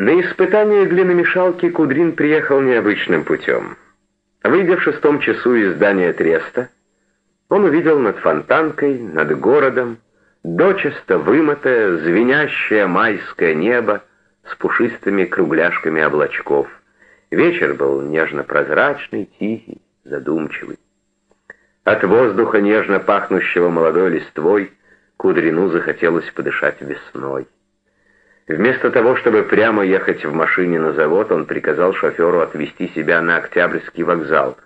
На испытание глиномешалки Кудрин приехал необычным путем. Выйдя в шестом часу из здания Треста, он увидел над фонтанкой, над городом, дочисто вымытое, звенящее майское небо с пушистыми кругляшками облачков. Вечер был нежно-прозрачный, тихий, задумчивый. От воздуха, нежно пахнущего молодой листвой, Кудрину захотелось подышать весной. Вместо того, чтобы прямо ехать в машине на завод, он приказал шоферу отвезти себя на Октябрьский вокзал.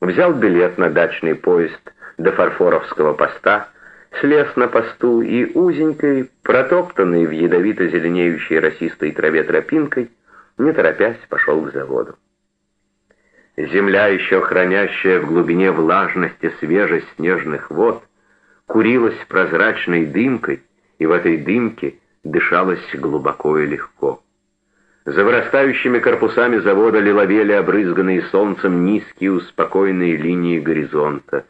Взял билет на дачный поезд до Фарфоровского поста, слез на посту и узенькой, протоптанной в ядовито-зеленеющей росистой траве тропинкой, не торопясь, пошел к заводу. Земля, еще хранящая в глубине влажности свежесть снежных вод, курилась прозрачной дымкой, и в этой дымке дышалось глубоко и легко. За вырастающими корпусами завода лиловели обрызганные солнцем низкие успокоенные линии горизонта.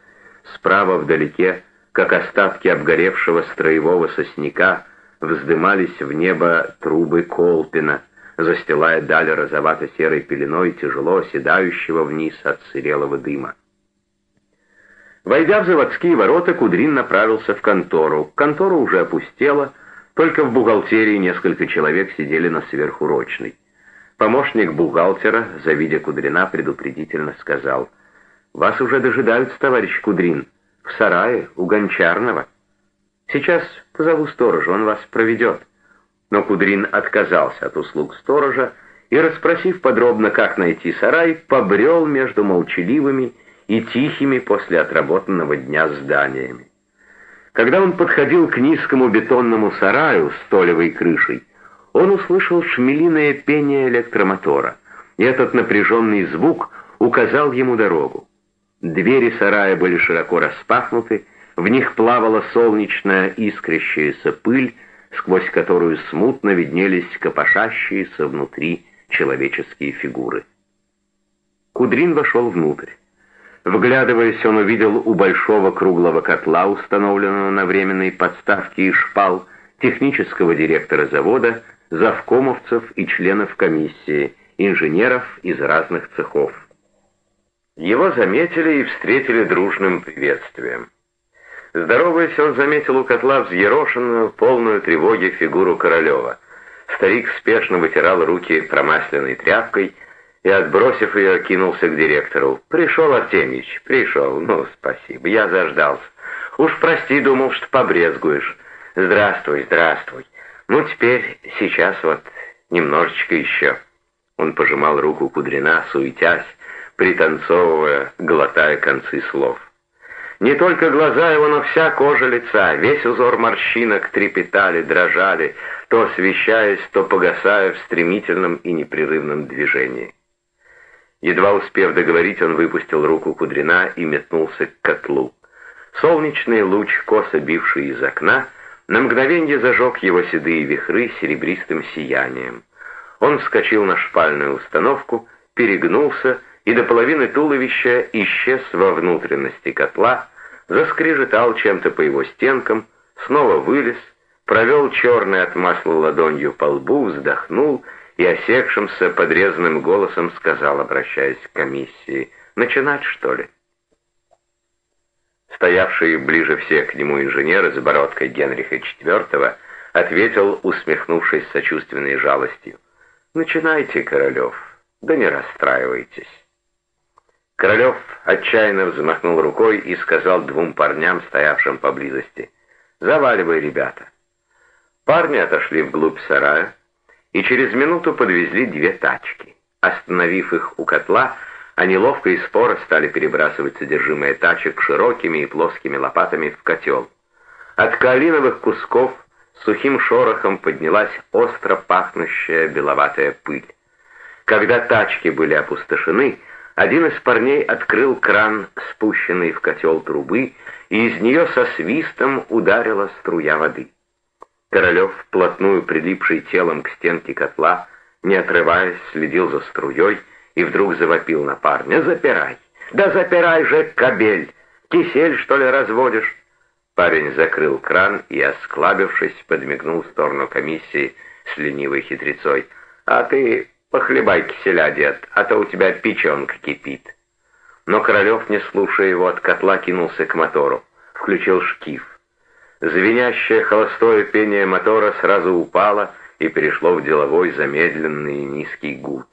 Справа вдалеке, как остатки обгоревшего строевого сосняка, вздымались в небо трубы Колпина, застилая даль розовато-серой пеленой тяжело оседающего вниз от сырелого дыма. Войдя в заводские ворота, Кудрин направился в контору. Контора уже опустела, только в бухгалтерии несколько человек сидели на сверхурочной. Помощник бухгалтера, завидя Кудрина, предупредительно сказал, «Вас уже дожидаются, товарищ Кудрин, в сарае у Гончарного. Сейчас позову сторожа, он вас проведет». Но Кудрин отказался от услуг сторожа и, расспросив подробно, как найти сарай, побрел между молчаливыми и тихими после отработанного дня зданиями. Когда он подходил к низкому бетонному сараю с толевой крышей, он услышал шмелиное пение электромотора, и этот напряженный звук указал ему дорогу. Двери сарая были широко распахнуты, в них плавала солнечная искрящаяся пыль, сквозь которую смутно виднелись копошащиеся внутри человеческие фигуры. Кудрин вошел внутрь. Вглядываясь, он увидел у большого круглого котла, установленного на временной подставке и шпал, технического директора завода, завкомовцев и членов комиссии, инженеров из разных цехов. Его заметили и встретили дружным приветствием. Здороваясь, он заметил у котла взъерошенную, полную тревоги фигуру Королева. Старик спешно вытирал руки промасленной тряпкой и, отбросив ее, кинулся к директору. «Пришел, Артемьич, пришел. Ну, спасибо, я заждался. Уж прости, думал, что побрезгуешь. Здравствуй, здравствуй. Ну, теперь, сейчас вот, немножечко еще». Он пожимал руку Кудрина, суетясь, пританцовывая, глотая концы слов. Не только глаза его, но вся кожа лица, весь узор морщинок трепетали, дрожали, то освещаясь, то погасая в стремительном и непрерывном движении. Едва успев договорить, он выпустил руку Кудрина и метнулся к котлу. Солнечный луч, косо бивший из окна, на мгновенье зажег его седые вихры серебристым сиянием. Он вскочил на шпальную установку, перегнулся и до половины туловища исчез во внутренности котла, заскрежетал чем-то по его стенкам, снова вылез, провел черной от масла ладонью по лбу, вздохнул и осекшимся подрезанным голосом сказал, обращаясь к комиссии, «Начинать, что ли?» Стоявший ближе всех к нему инженер с бородкой Генриха IV ответил, усмехнувшись сочувственной жалостью, «Начинайте, Королев, да не расстраивайтесь». Королев отчаянно взмахнул рукой и сказал двум парням, стоявшим поблизости, «Заваливай, ребята». Парни отошли вглубь сарая, и через минуту подвезли две тачки. Остановив их у котла, они ловко и споро стали перебрасывать содержимое тачек широкими и плоскими лопатами в котел. От калиновых кусков сухим шорохом поднялась остро пахнущая беловатая пыль. Когда тачки были опустошены, один из парней открыл кран, спущенный в котел трубы, и из нее со свистом ударила струя воды. Королев, вплотную прилипший телом к стенке котла, не отрываясь, следил за струей и вдруг завопил на парня. «Запирай! Да запирай же, кобель! Кисель, что ли, разводишь?» Парень закрыл кран и, осклабившись, подмигнул в сторону комиссии с ленивой хитрецой. А ты похлебай киселя, дед, а то у тебя печенка кипит. Но Королев, не слушая его, от котла кинулся к мотору, включил шкив. Звенящее холостое пение мотора сразу упало и перешло в деловой замедленный низкий гуд.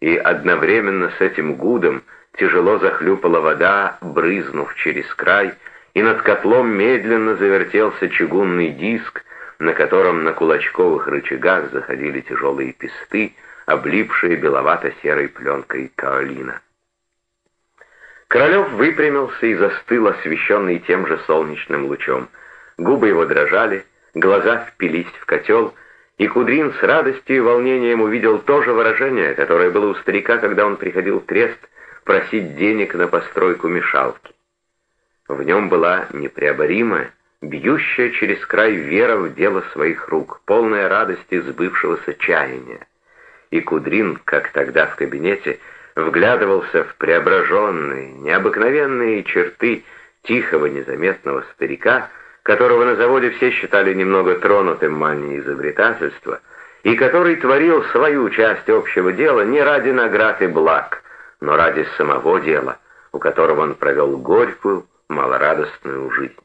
И одновременно с этим гудом тяжело захлюпала вода, брызнув через край, и над котлом медленно завертелся чугунный диск, на котором на кулачковых рычагах заходили тяжелые песты, облипшие беловато-серой пленкой каолина. Королев выпрямился и застыл, освещенный тем же солнечным лучом. Губы его дрожали, глаза впились в котел, и Кудрин с радостью и волнением увидел то же выражение, которое было у старика, когда он приходил в трест просить денег на постройку мешалки. В нем была непреоборимая, бьющая через край вера в дело своих рук, полная радости сбывшегося чаяния. И Кудрин, как тогда в кабинете, вглядывался в преображенные, необыкновенные черты тихого, незаметного старика, которого на заводе все считали немного тронутым манией изобретательства, и который творил свою часть общего дела не ради наград и благ, но ради самого дела, у которого он провел горькую, малорадостную жизнь.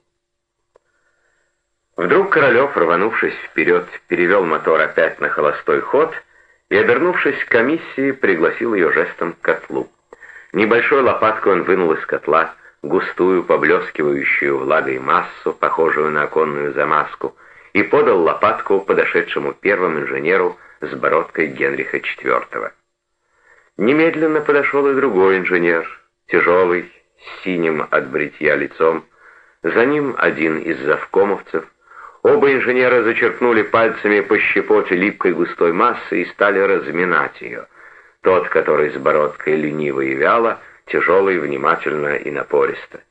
Вдруг Королев, рванувшись вперед, перевел мотор опять на холостой ход и, обернувшись к комиссии, пригласил ее жестом к котлу. Небольшой лопаткой он вынул из котла густую, поблескивающую влагой массу, похожую на оконную замазку, и подал лопатку подошедшему первому инженеру с бородкой Генриха IV. Немедленно подошел и другой инженер, тяжелый, с синим от бритья лицом, за ним один из завкомовцев, Оба инженера зачерпнули пальцами по щепоте липкой густой массы и стали разминать ее. Тот, который с бородкой лениво и вяло, тяжелый, внимательно и напористо.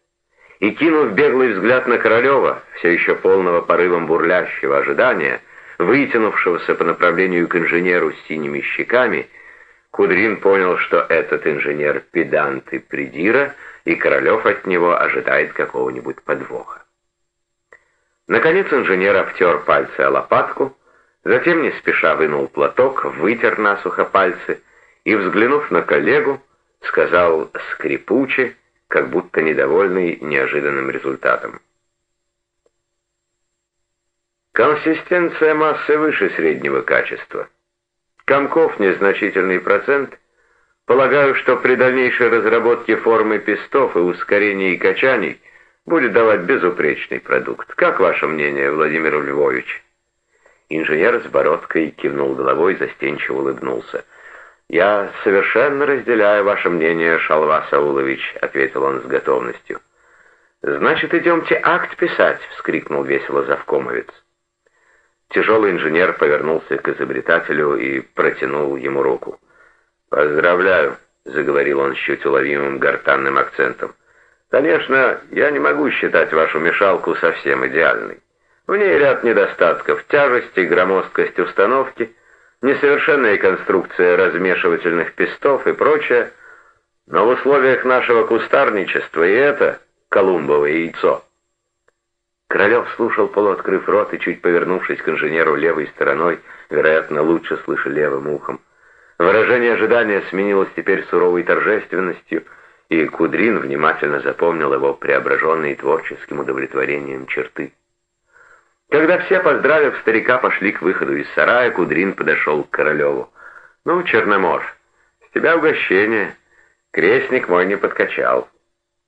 И кинув беглый взгляд на Королева, все еще полного порывом бурлящего ожидания, вытянувшегося по направлению к инженеру с синими щеками, Кудрин понял, что этот инженер педант и придира, и Королев от него ожидает какого-нибудь подвоха. Наконец инженер обтер пальцы о лопатку, затем не спеша вынул платок, вытер насухо пальцы и, взглянув на коллегу, сказал скрипуче, как будто недовольный неожиданным результатом. Консистенция массы выше среднего качества. Комков незначительный процент. Полагаю, что при дальнейшей разработке формы пестов и ускорении качаний – будет давать безупречный продукт. Как ваше мнение, Владимир Львович?» Инженер с бородкой кивнул головой, застенчиво улыбнулся. «Я совершенно разделяю ваше мнение, Шалва Саулович», — ответил он с готовностью. «Значит, идемте акт писать», — вскрикнул весело завкомовец. Тяжелый инженер повернулся к изобретателю и протянул ему руку. «Поздравляю», — заговорил он с чуть уловимым гортанным акцентом. Конечно, я не могу считать вашу мешалку совсем идеальной. В ней ряд недостатков, тяжесть и громоздкость установки, несовершенная конструкция размешивательных пестов и прочее, но в условиях нашего кустарничества и это колумбовое яйцо. Королев слушал, полуоткрыв рот и чуть повернувшись к инженеру левой стороной, вероятно, лучше слыша левым ухом. Выражение ожидания сменилось теперь суровой торжественностью — и Кудрин внимательно запомнил его преображенные творческим удовлетворением черты. Когда все, поздравив старика, пошли к выходу из сарая, Кудрин подошел к Королеву. «Ну, Черномор, с тебя угощение. Крестник мой не подкачал».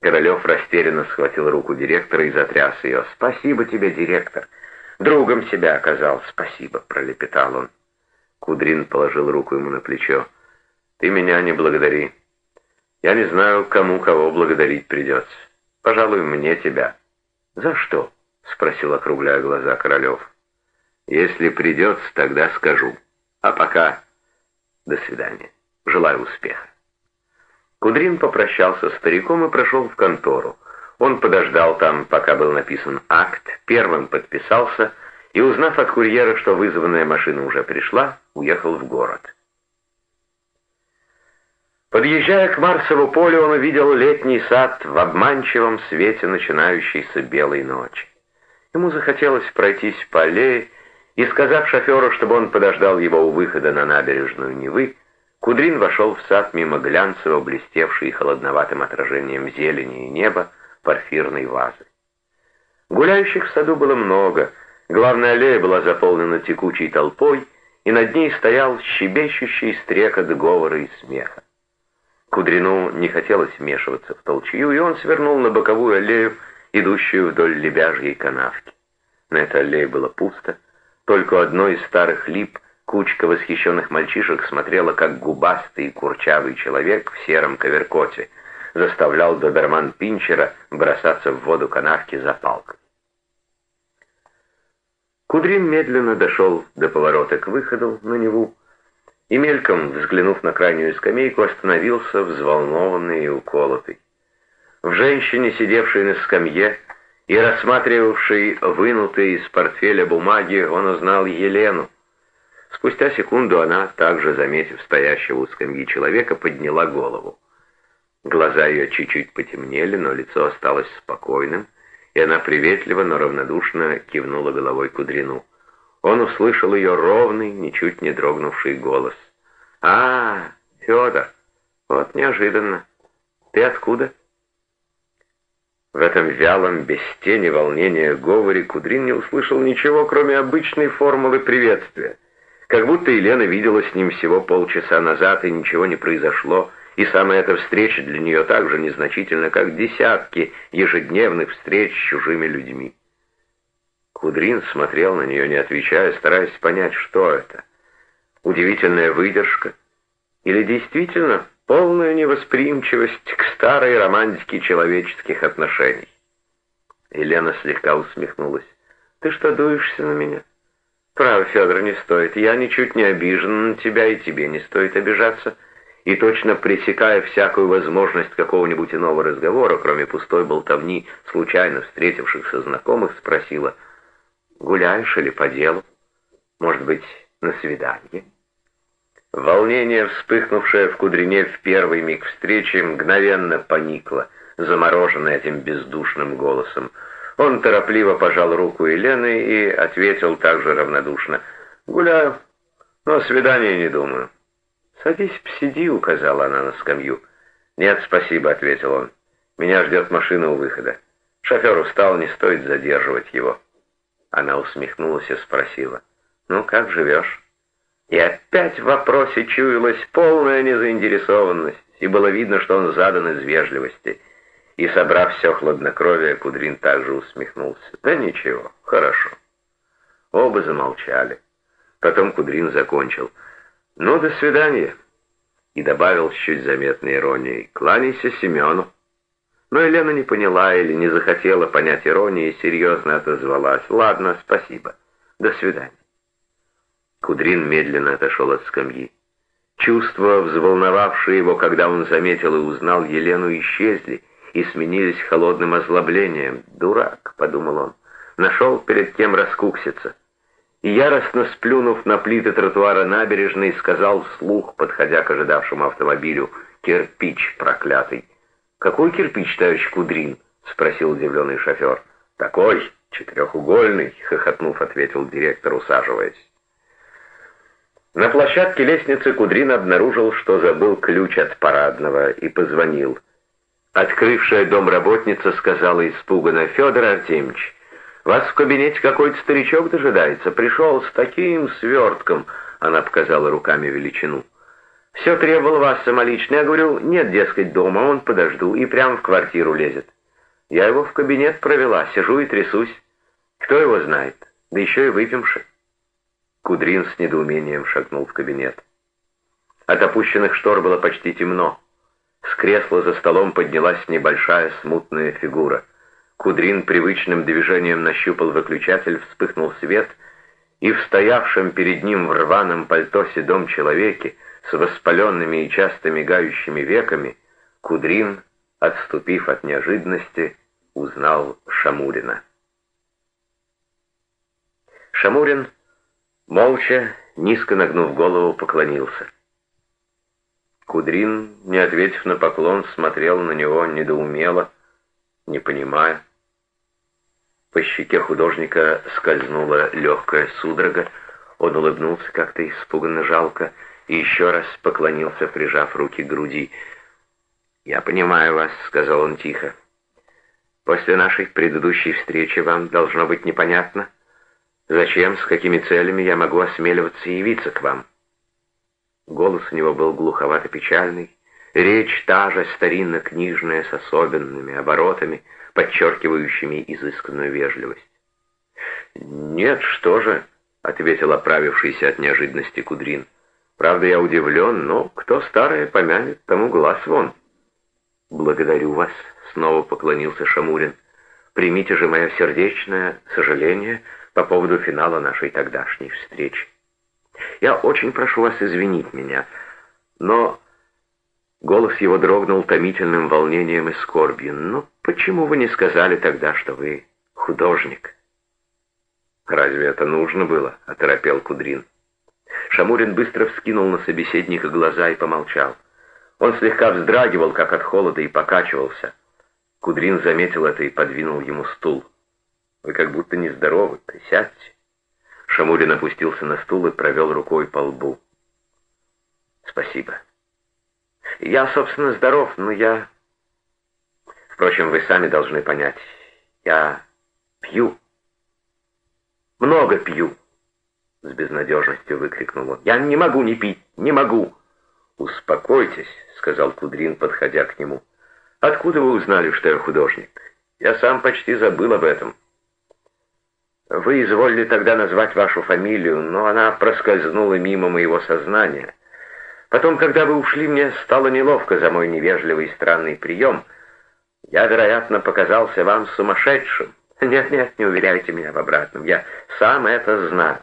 Королев растерянно схватил руку директора и затряс ее. «Спасибо тебе, директор. Другом себя оказал. Спасибо», — пролепетал он. Кудрин положил руку ему на плечо. «Ты меня не благодари. Я не знаю, кому кого благодарить придется. Пожалуй, мне тебя». «За что?» — спросил, округляя глаза Королев. «Если придется, тогда скажу. А пока до свидания. Желаю успеха». Кудрин попрощался с стариком и прошел в контору. Он подождал там, пока был написан акт, первым подписался и, узнав от курьера, что вызванная машина уже пришла, уехал в город. Подъезжая к Марсову полю, он увидел летний сад в обманчивом свете начинающейся белой ночи. Ему захотелось пройтись по аллее И сказав шоферу, чтобы он подождал его у выхода на набережную Невы, Кудрин вошел в сад мимо глянцево блестевшей холодноватым отражением зелени и неба порфирной вазы. Гуляющих в саду было много, главная аллея была заполнена текучей толпой, и над ней стоял щебещущий стрекот говора и смеха. Кудрину не хотелось вмешиваться в толчью, и он свернул на боковую аллею, идущую вдоль лебяжьей канавки. На этой аллее было пусто, только одной из старых лип кучка восхищенных мальчишек смотрела, как губастый и курчавый человек в сером коверкоте заставлял доберман Пинчера бросаться в воду канавки за палкой. Кудрин медленно дошел до поворота к выходу на Неву и, мельком взглянув на крайнюю скамейку, остановился взволнованный и уколотый. В женщине, сидевшей на скамье, и рассматривавший вынутые из портфеля бумаги, он узнал Елену. Спустя секунду она, также заметив стоящего у скамьи человека, подняла голову. Глаза ее чуть-чуть потемнели, но лицо осталось спокойным, и она приветливо, но равнодушно кивнула головой Кудрину. Он услышал ее ровный, ничуть не дрогнувший голос. «А, Федор, вот неожиданно. Ты откуда?» В этом вялом, без тени волнения говоре Кудрин не услышал ничего, кроме обычной формулы приветствия. Как будто Елена видела с ним всего полчаса назад, и ничего не произошло, и самая эта встреча для нее так же незначительна, как десятки ежедневных встреч с чужими людьми. Кудрин смотрел на нее, не отвечая, стараясь понять, что это. Удивительная выдержка или действительно полную невосприимчивость к старой романтике человеческих отношений. Елена слегка усмехнулась. «Ты что, дуешься на меня?» «Право, Федор, не стоит. Я ничуть не обижен на тебя, и тебе не стоит обижаться». И точно пресекая всякую возможность какого-нибудь иного разговора, кроме пустой болтовни случайно встретившихся знакомых, спросила, «Гуляешь или по делу? Может быть, на свидание?» Волнение, вспыхнувшее в Кудрине в первый миг встречи, мгновенно поникло, замороженное этим бездушным голосом. Он торопливо пожал руку Елены и ответил также равнодушно. «Гуляю, но о свидании не думаю». «Садись, посиди», — указала она на скамью. «Нет, спасибо», — ответил он. «Меня ждет машина у выхода. Шофер устал, не стоит задерживать его». Она усмехнулась и спросила. «Ну, как живешь?» И опять в вопросе чуялась полная незаинтересованность, и было видно, что он задан из вежливости. И, собрав все хладнокровие, Кудрин также усмехнулся. «Да ничего, хорошо». Оба замолчали. Потом Кудрин закончил. «Ну, до свидания». И добавил с чуть заметной иронией. «Кланяйся Семену». Но Елена не поняла или не захотела понять иронии и серьезно отозвалась. «Ладно, спасибо. До свидания». Кудрин медленно отошел от скамьи. Чувства, взволновавшие его, когда он заметил и узнал Елену, исчезли и сменились холодным озлоблением. «Дурак», — подумал он, — нашел перед кем раскукситься. И яростно сплюнув на плиты тротуара набережной, сказал вслух, подходя к ожидавшему автомобилю, «Кирпич проклятый». «Какой кирпич, товарищ Кудрин?» — спросил удивленный шофер. «Такой, четырехугольный», — хохотнув, ответил директор, усаживаясь. На площадке лестницы Кудрин обнаружил, что забыл ключ от парадного, и позвонил. Открывшая домработница сказала испуганно, «Федор Артемьевич, вас в кабинете какой-то старичок дожидается. Пришел с таким свертком», — она показала руками величину. «Все требовал вас самолично. Я говорю, нет, дескать, дома, он подожду, и прямо в квартиру лезет. Я его в кабинет провела, сижу и трясусь. Кто его знает? Да еще и выпьемши». Кудрин с недоумением шагнул в кабинет. От опущенных штор было почти темно. С кресла за столом поднялась небольшая смутная фигура. Кудрин привычным движением нащупал выключатель, вспыхнул свет, и в стоявшем перед ним в рваном пальто седом человеке с воспаленными и часто мигающими веками, Кудрин, отступив от неожиданности, узнал Шамурина. Шамурин Молча, низко нагнув голову, поклонился. Кудрин, не ответив на поклон, смотрел на него недоумело, не понимая. По щеке художника скользнула легкая судорога, он улыбнулся как-то испуганно жалко и еще раз поклонился, прижав руки к груди. «Я понимаю вас», — сказал он тихо. «После нашей предыдущей встречи вам должно быть непонятно, зачем, с какими целями я могу осмеливаться явиться к вам». Голос у него был глуховато-печальный, речь та же старинно-книжная с особенными оборотами, подчеркивающими изысканную вежливость. «Нет, что же», — ответил оправившийся от неожиданности Кудрин. «Правда, я удивлен, но кто старое помянет, тому глаз вон». «Благодарю вас», — снова поклонился Шамурин. «Примите же мое сердечное сожаление по поводу финала нашей тогдашней встречи. Я очень прошу вас извинить меня, но...» Голос его дрогнул томительным волнением и скорбью. «Ну, почему вы не сказали тогда, что вы художник?» «Разве это нужно было?» — оторопел Кудрин. Шамурин быстро вскинул на собеседника глаза и помолчал. Он слегка вздрагивал, как от холода, и покачивался. Кудрин заметил это и подвинул ему стул. «Вы как будто нездоровы. Присядьте». Шамурин опустился на стул и провел рукой по лбу. «Спасибо. Я, собственно, здоров, но я... Впрочем, вы сами должны понять. Я пью. Много пью!» С безнадежностью выкрикнул он. «Я не могу не пить, не могу!» «Успокойтесь», — сказал Кудрин, подходя к нему. «Откуда вы узнали, что я художник? Я сам почти забыл об этом». «Вы изволили тогда назвать вашу фамилию, но она проскользнула мимо моего сознания. Потом, когда вы ушли, мне стало неловко за мой невежливый и странный прием. Я, вероятно, показался вам сумасшедшим. Нет-нет, не уверяйте меня в обратном, я сам это знаю.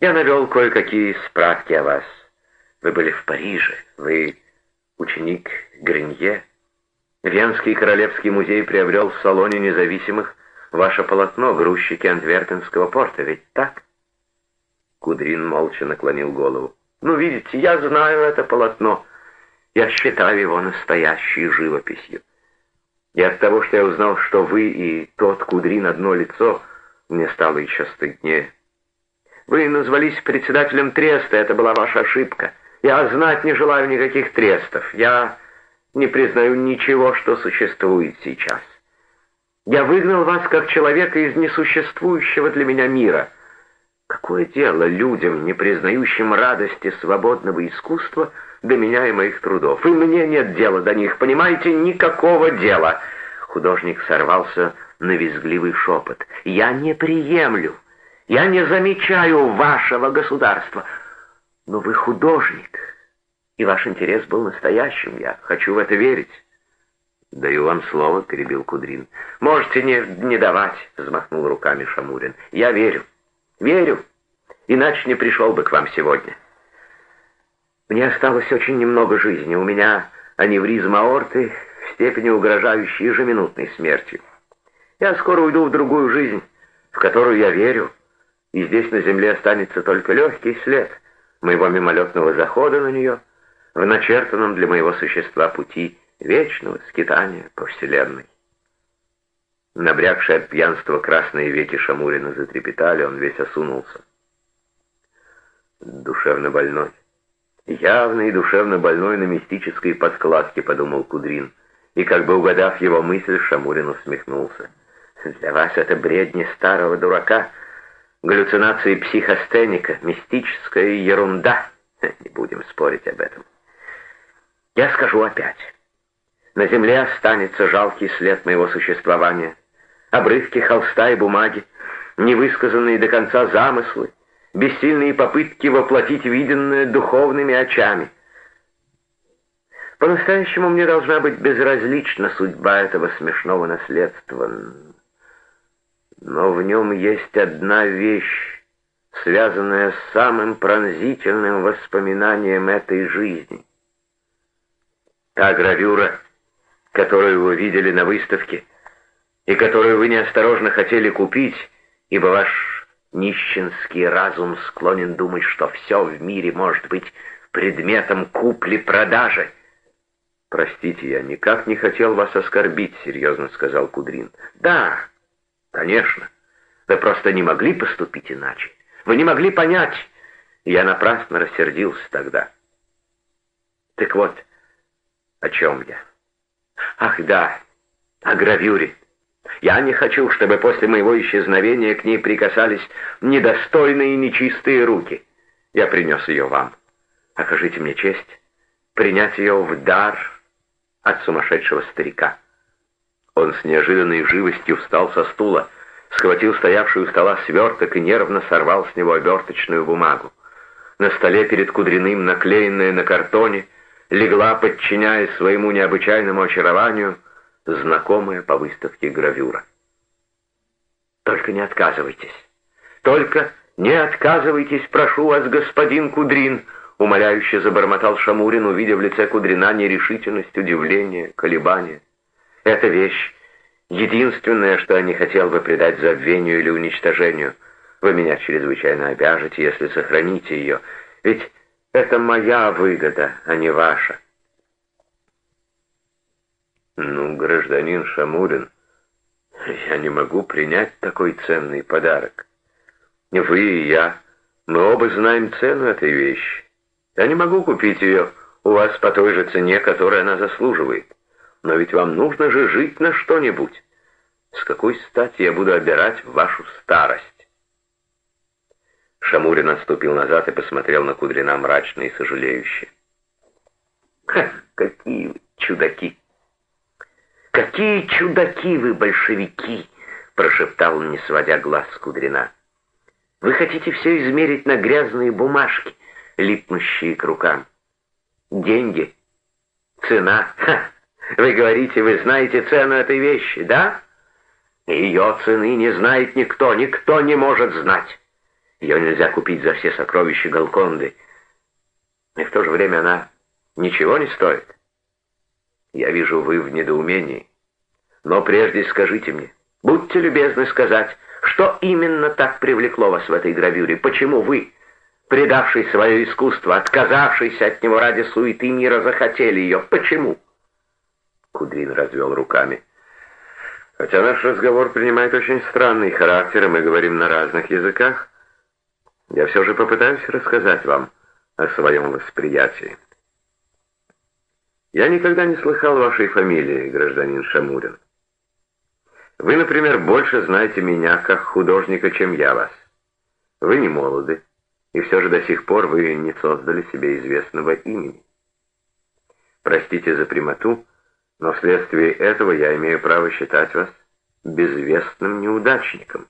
Я навел кое-какие справки о вас». Вы были в Париже. Вы ученик Гринье. Венский Королевский музей приобрел в салоне независимых ваше полотно грузчики Антверпенского порта. Ведь так? Кудрин молча наклонил голову. Ну, видите, я знаю это полотно. Я считаю его настоящей живописью. И от того, что я узнал, что вы и тот Кудрин одно лицо, мне стало еще стыднее. Вы назвались председателем треста, это была ваша ошибка. Я знать не желаю никаких трестов. Я не признаю ничего, что существует сейчас. Я выгнал вас как человека из несуществующего для меня мира. Какое дело людям, не признающим радости свободного искусства, до меня и моих трудов? И мне нет дела до них, понимаете, никакого дела. Художник сорвался на визгливый шепот. Я не приемлю, я не замечаю вашего государства. Но вы художник, и ваш интерес был настоящим. Я хочу в это верить. «Даю вам слово», — перебил Кудрин. «Можете не, не давать», — взмахнул руками Шамурин. «Я верю, верю, иначе не пришел бы к вам сегодня. Мне осталось очень немного жизни. У меня аневризма аорты в степени угрожающей ежеминутной смертью. Я скоро уйду в другую жизнь, в которую я верю, и здесь на земле останется только легкий след — моего мимолетного захода на нее в начертанном для моего существа пути вечного скитания по вселенной. Набрякшие от пьянства красные веки Шамурина затрепетали, он весь осунулся. Душевно больной. Явный душевно больной на мистической подкладке, подумал Кудрин, и, как бы угадав его мысль, Шамурин усмехнулся. «Для вас это бредни старого дурака», Галлюцинации психостеника, мистическая ерунда. Не будем спорить об этом. Я скажу опять. На земле останется жалкий след моего существования. Обрывки холста и бумаги, невысказанные до конца замыслы, бессильные попытки воплотить виденное духовными очами. По-настоящему мне должна быть безразлична судьба этого смешного наследства. Но в нем есть одна вещь, связанная с самым пронзительным воспоминанием этой жизни. Та гравюра, которую вы видели на выставке, и которую вы неосторожно хотели купить, ибо ваш нищенский разум склонен думать, что все в мире может быть предметом купли-продажи. «Простите, я никак не хотел вас оскорбить», — серьезно сказал Кудрин. «Да, Конечно. Вы просто не могли поступить иначе. Вы не могли понять. Я напрасно рассердился тогда. Так вот, о чем я? Ах, да, о гравюре. Я не хочу, чтобы после моего исчезновения к ней прикасались недостойные и нечистые руки. Я принес ее вам. Окажите мне честь принять ее в дар от сумасшедшего старика. Он с неожиданной живостью встал со стула, схватил стоявший у стола сверток и нервно сорвал с него оберточную бумагу. На столе перед Кудриным, наклеенная на картоне, легла, подчиняясь своему необычайному очарованию, знакомая по выставке гравюра. «Только не отказывайтесь! Только не отказывайтесь, прошу вас, господин Кудрин!» умоляюще забормотал Шамурин, увидев в лице Кудрина нерешительность, удивление, колебание. «Эта вещь — единственное, что я не хотел бы предать забвению или уничтожению. Вы меня чрезвычайно обяжете, если сохраните ее, ведь это моя выгода, а не ваша». «Ну, гражданин Шамурин, я не могу принять такой ценный подарок. Вы и я, мы оба знаем цену этой вещи. Я не могу купить ее у вас по той же цене, которой она заслуживает. Но ведь вам нужно же жить на что-нибудь. С какой стати я буду обирать вашу старость?» Шамурин отступил назад и посмотрел на Кудрина мрачно и сожалеюще. «Ха, какие вы чудаки!» «Какие чудаки вы, большевики!» — прошептал он, не сводя глаз с Кудрина. «Вы хотите все измерить на грязные бумажки, липнущие к рукам. Деньги, цена. Ха! Вы говорите, вы знаете цену этой вещи, да? Ее цены не знает никто, никто не может знать. Ее нельзя купить за все сокровища Галконды. И в то же время она ничего не стоит. Я вижу, вы в недоумении. Но прежде скажите мне, будьте любезны сказать, что именно так привлекло вас в этой гравюре? Почему вы, предавший свое искусство, отказавшийся от него ради суеты мира, захотели ее? Почему? Кудрин развел руками. Хотя наш разговор принимает очень странный характер, и мы говорим на разных языках, я все же попытаюсь рассказать вам о своем восприятии. Я никогда не слыхал вашей фамилии, гражданин Шамурин. Вы, например, больше знаете меня как художника, чем я вас. Вы не молоды, и все же до сих пор вы не создали себе известного имени. Простите за прямоту, но вследствие этого я имею право считать вас безвестным неудачником.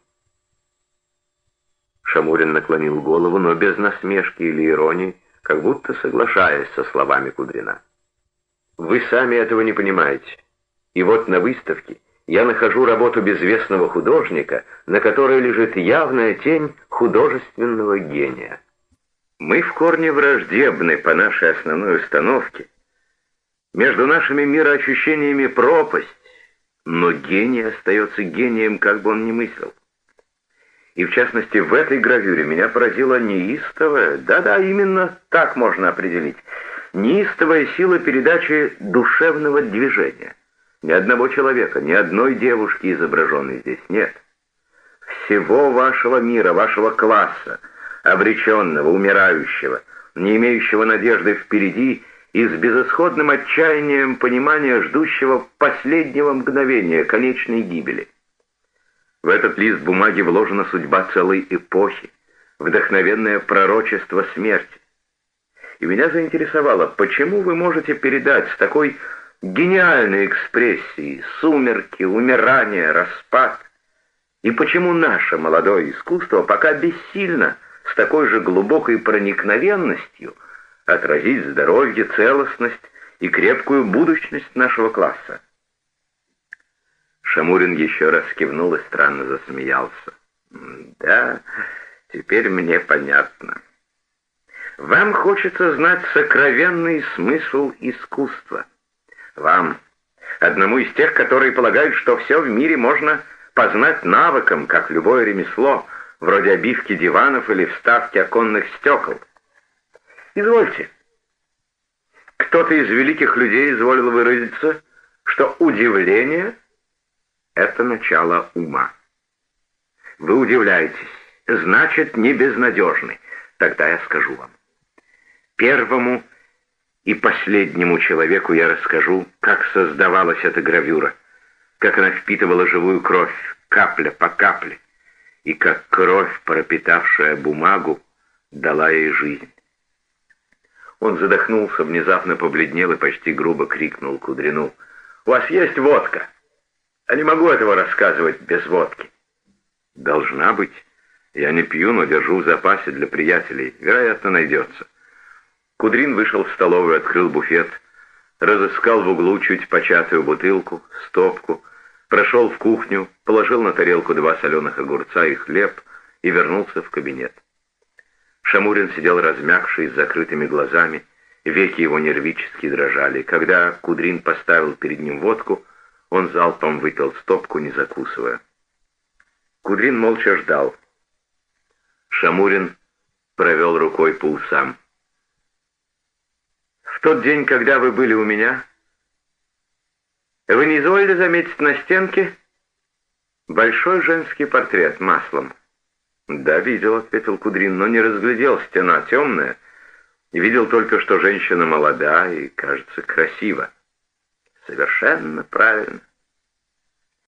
Шамурин наклонил голову, но без насмешки или иронии, как будто соглашаясь со словами Кудрина. Вы сами этого не понимаете. И вот на выставке я нахожу работу безвестного художника, на которой лежит явная тень художественного гения. Мы в корне враждебны по нашей основной установке. Между нашими мироощущениями пропасть, но гений остается гением, как бы он ни мыслил. И в частности, в этой гравюре меня поразило неистовое, да-да, именно так можно определить, неистовая сила передачи душевного движения. Ни одного человека, ни одной девушки, изображенной здесь, нет. Всего вашего мира, вашего класса, обреченного, умирающего, не имеющего надежды впереди и с безысходным отчаянием понимания ждущего последнего мгновения конечной гибели. В этот лист бумаги вложена судьба целой эпохи, вдохновенное пророчество смерти и меня заинтересовало, почему вы можете передать с такой гениальной экспрессией сумерки, умирание, распад, и почему наше молодое искусство пока бессильно с такой же глубокой проникновенностью отразить здоровье, целостность и крепкую будущность нашего класса. Шамурин еще раз кивнул и странно засмеялся. «Да, теперь мне понятно». Вам хочется знать сокровенный смысл искусства. Вам, одному из тех, которые полагают, что все в мире можно познать навыком, как любое ремесло, вроде обивки диванов или вставки оконных стекол. Извольте. Кто-то из великих людей изволил выразиться, что удивление — это начало ума. Вы удивляетесь. Значит, не безнадежный. Тогда я скажу вам. Первому и последнему человеку я расскажу, как создавалась эта гравюра, как она впитывала живую кровь, капля по капле, и как кровь, пропитавшая бумагу, дала ей жизнь. Он задохнулся, внезапно побледнел и почти грубо крикнул Кудрину. «У вас есть водка? Я не могу этого рассказывать без водки». «Должна быть. Я не пью, но держу в запасе для приятелей. Вероятно, найдется». Кудрин вышел в столовую, открыл буфет, разыскал в углу чуть початую бутылку, стопку, прошел в кухню, положил на тарелку два соленых огурца и хлеб и вернулся в кабинет. Шамурин сидел размягший, с закрытыми глазами, веки его нервически дрожали. Когда Кудрин поставил перед ним водку, он залпом выпил стопку, не закусывая. Кудрин молча ждал. Шамурин провел рукой по усам. «В тот день, когда вы были у меня, вы не изволили заметить на стенке большой женский портрет маслом?» «Да, видел», — ответил Кудрин, — «но не разглядел, стена темная. Видел только, что женщина молода и, кажется, красива». «Совершенно правильно.